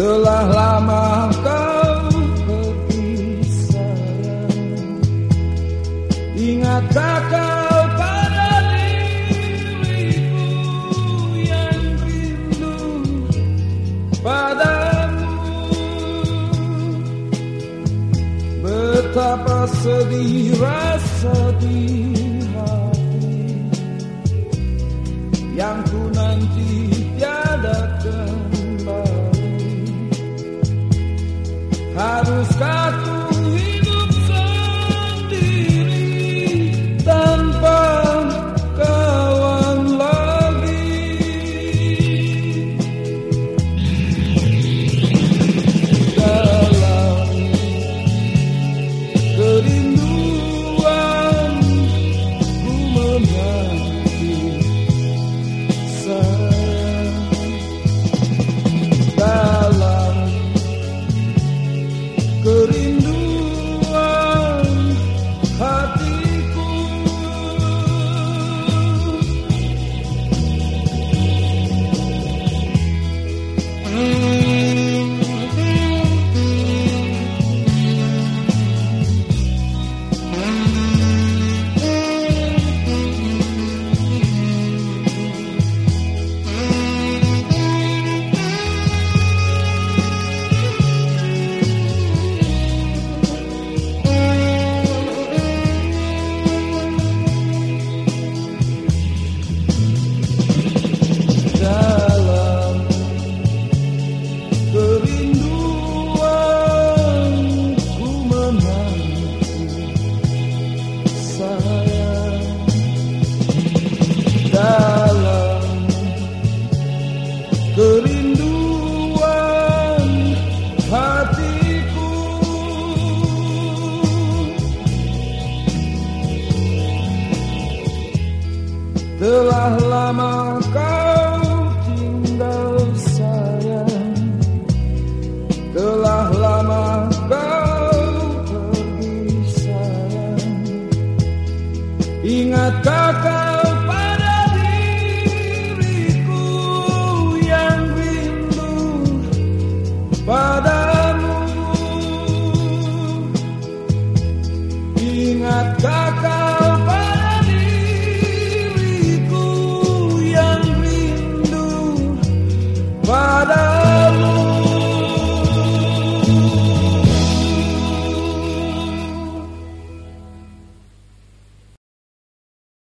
Telah lama kau pergi sayang Ingatkah kau pada diriku yang rindu padamu? Betapa sedih rasa di hati. buscar. Telah lama kau tinggal sayang. Telah lama kau pergi sayang. Ingatkah kau pada diriku yang rindu padamu? Ingatkah kau